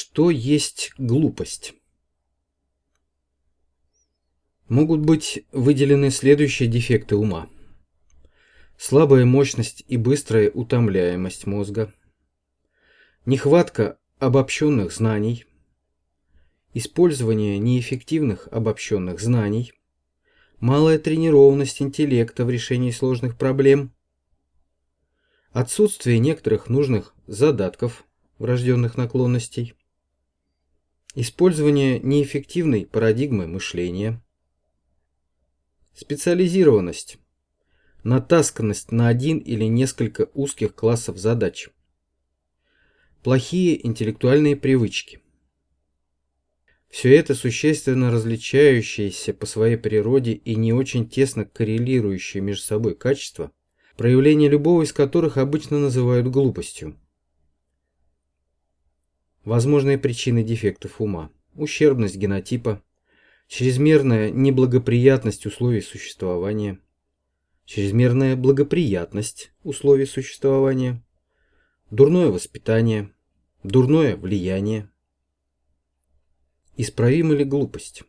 Что есть глупость? Могут быть выделены следующие дефекты ума. Слабая мощность и быстрая утомляемость мозга. Нехватка обобщенных знаний. Использование неэффективных обобщенных знаний. Малая тренированность интеллекта в решении сложных проблем. Отсутствие некоторых нужных задатков, врожденных наклонностей. Использование неэффективной парадигмы мышления. Специализированность. Натасканность на один или несколько узких классов задач. Плохие интеллектуальные привычки. Все это существенно различающиеся по своей природе и не очень тесно коррелирующие между собой качества, проявление любого из которых обычно называют глупостью. Возможные причины дефектов ума. Ущербность генотипа. Чрезмерная неблагоприятность условий существования. Чрезмерная благоприятность условий существования. Дурное воспитание. Дурное влияние. Исправима ли глупость?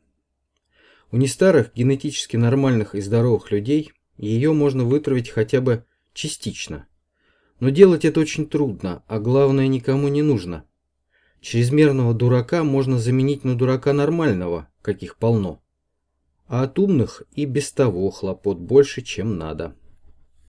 У нестарых, генетически нормальных и здоровых людей ее можно вытравить хотя бы частично. Но делать это очень трудно, а главное никому не нужно – Чрезмерного дурака можно заменить на дурака нормального, каких полно. А от умных и без того хлопот больше, чем надо.